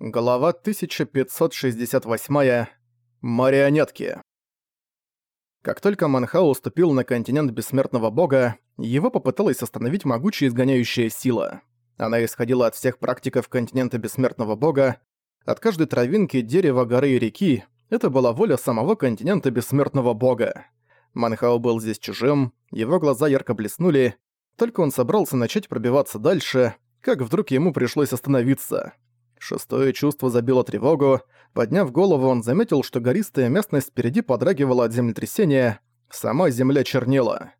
Глава 1568. Марионетки. Как только Манхау уступил на континент Бессмертного Бога, его попыталась остановить могучая изгоняющая сила. Она исходила от всех практиков континента Бессмертного Бога, от каждой травинки, дерева, горы и реки. Это была воля самого континента Бессмертного Бога. Манхау был здесь чужим, его глаза ярко блеснули, только он собрался начать пробиваться дальше, как вдруг ему пришлось остановиться – Шестое чувство забило тревогу. Подняв голову, он заметил, что гористая местность впереди подрагивала от землетрясения. Сама земля чернела.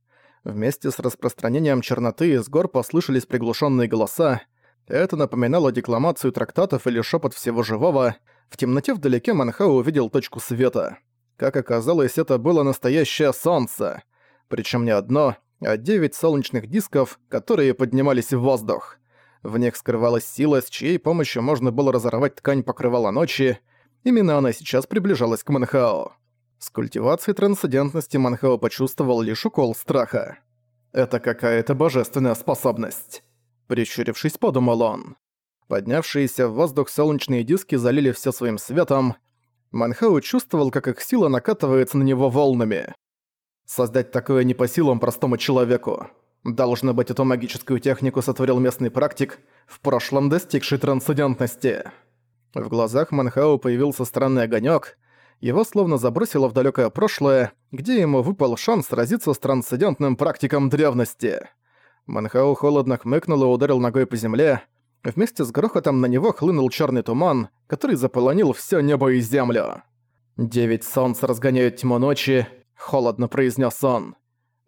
Вместе с распространением черноты из гор послышались приглушенные голоса. Это напоминало декламацию трактатов или шепот всего живого. В темноте вдалеке Манхау увидел точку света. Как оказалось, это было настоящее солнце. Причем не одно, а девять солнечных дисков, которые поднимались в воздух. В них скрывалась сила, с чьей помощью можно было разорвать ткань покрывала ночи. Именно она сейчас приближалась к Манхао. С культивацией трансцендентности Манхао почувствовал лишь укол страха. «Это какая-то божественная способность», — прищурившись, подумал он. Поднявшиеся в воздух солнечные диски залили все своим светом. Манхау чувствовал, как их сила накатывается на него волнами. Создать такое не по силам простому человеку. Должно быть, эту магическую технику сотворил местный практик, в прошлом достигший трансцендентности. В глазах Манхау появился странный огонек. Его словно забросило в далекое прошлое, где ему выпал шанс сразиться с трансцендентным практиком древности. Манхау холодно хмыкнул и ударил ногой по земле. Вместе с грохотом на него хлынул черный туман, который заполонил все небо и землю. «Девять солнц разгоняют тьму ночи», — холодно произнес он.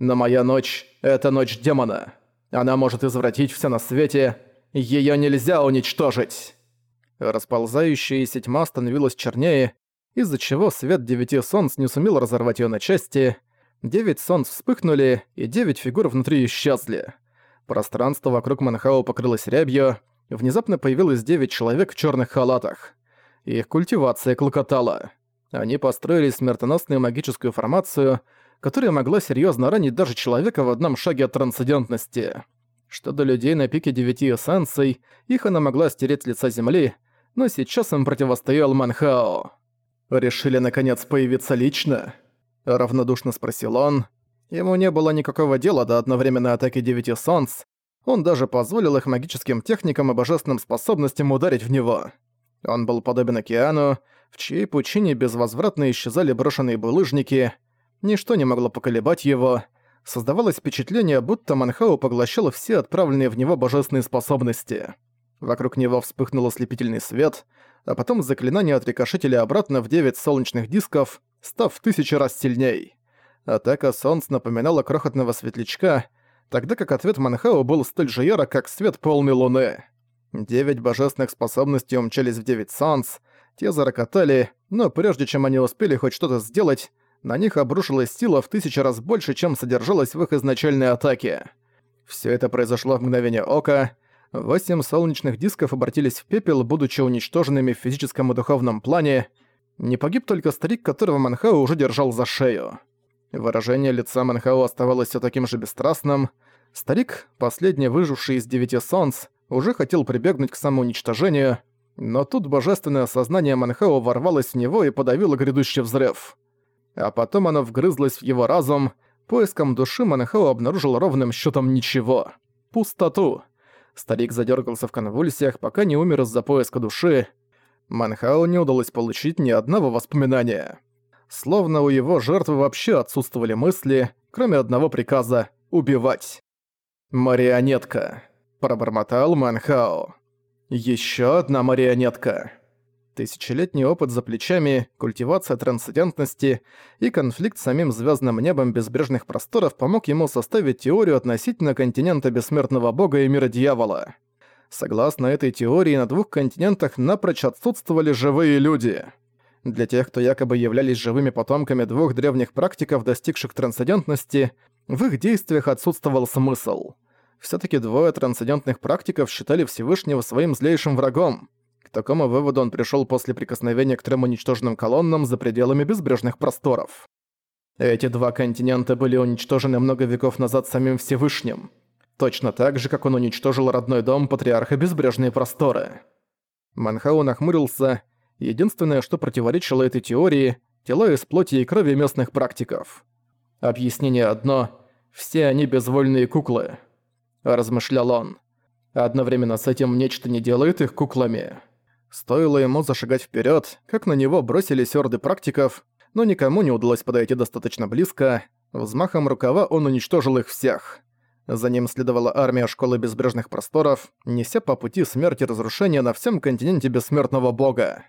Но моя ночь — это ночь демона. Она может извратить все на свете. Её нельзя уничтожить. Расползающаяся тьма становилась чернее, из-за чего свет девяти солнц не сумел разорвать её на части. Девять солнц вспыхнули, и девять фигур внутри исчезли. Пространство вокруг Манхау покрылось рябью, внезапно появилось девять человек в чёрных халатах. Их культивация клокотала. Они построили смертоносную магическую формацию — которая могла серьезно ранить даже человека в одном шаге от трансцендентности. Что до людей на пике девяти эссенций, их она могла стереть с лица земли, но сейчас им противостоял Манхао. «Решили, наконец, появиться лично?» – равнодушно спросил он. Ему не было никакого дела до одновременной атаки девяти солнц, он даже позволил их магическим техникам и божественным способностям ударить в него. Он был подобен океану, в чьей пучине безвозвратно исчезали брошенные булыжники – Ничто не могло поколебать его. Создавалось впечатление, будто Манхау поглощал все отправленные в него божественные способности. Вокруг него вспыхнул ослепительный свет, а потом заклинание отрикошетили обратно в девять солнечных дисков, став в тысячи раз сильней. Атака солнца напоминала крохотного светлячка, тогда как ответ Манхау был столь же ярок, как свет полной луны. Девять божественных способностей умчались в девять солнц, те зарокотали, но прежде чем они успели хоть что-то сделать, на них обрушилась сила в тысячу раз больше, чем содержалась в их изначальной атаке. Все это произошло в мгновение ока. Восемь солнечных дисков обратились в пепел, будучи уничтоженными в физическом и духовном плане. Не погиб только старик, которого Манхау уже держал за шею. Выражение лица Манхау оставалось все таким же бесстрастным. Старик, последний выживший из девяти солнц, уже хотел прибегнуть к самоуничтожению, но тут божественное сознание Манхау ворвалось в него и подавило грядущий взрыв а потом оно вгрызлось в его разум. Поиском души Манахао обнаружил ровным счетом ничего. Пустоту. Старик задергался в конвульсиях, пока не умер из-за поиска души. Манхао не удалось получить ни одного воспоминания. Словно у его жертвы вообще отсутствовали мысли, кроме одного приказа — убивать. «Марионетка», — пробормотал Манхао. «Ещё одна марионетка». Тысячелетний опыт за плечами, культивация трансцендентности и конфликт с самим звездным небом безбрежных просторов помог ему составить теорию относительно континента бессмертного бога и мира дьявола. Согласно этой теории, на двух континентах напрочь отсутствовали живые люди. Для тех, кто якобы являлись живыми потомками двух древних практиков, достигших трансцендентности, в их действиях отсутствовал смысл. Всё-таки двое трансцендентных практиков считали Всевышнего своим злейшим врагом, такому выводу он пришёл после прикосновения к трем уничтоженным колоннам за пределами безбрежных просторов. Эти два континента были уничтожены много веков назад самим Всевышним. Точно так же, как он уничтожил родной дом Патриарха Безбрежные Просторы. Манхау нахмурился. Единственное, что противоречило этой теории – тела из плоти и крови местных практиков. Объяснение одно – все они безвольные куклы. Размышлял он. Одновременно с этим нечто не делает их куклами. Стоило ему зашагать вперед, как на него бросились орды практиков, но никому не удалось подойти достаточно близко. Взмахом рукава он уничтожил их всех. За ним следовала армия Школы Безбрежных Просторов, неся по пути смерти и разрушения на всем континенте Бессмертного Бога.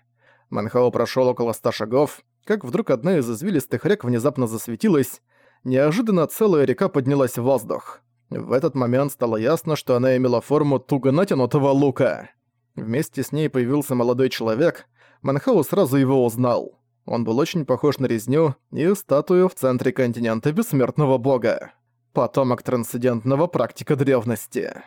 Манхао прошел около ста шагов, как вдруг одна из извилистых рек внезапно засветилась. Неожиданно целая река поднялась в воздух. В этот момент стало ясно, что она имела форму туго натянутого лука. Вместе с ней появился молодой человек. Манхау сразу его узнал. Он был очень похож на резню и статую в центре континента Бессмертного Бога. Потомок трансцендентного практика древности.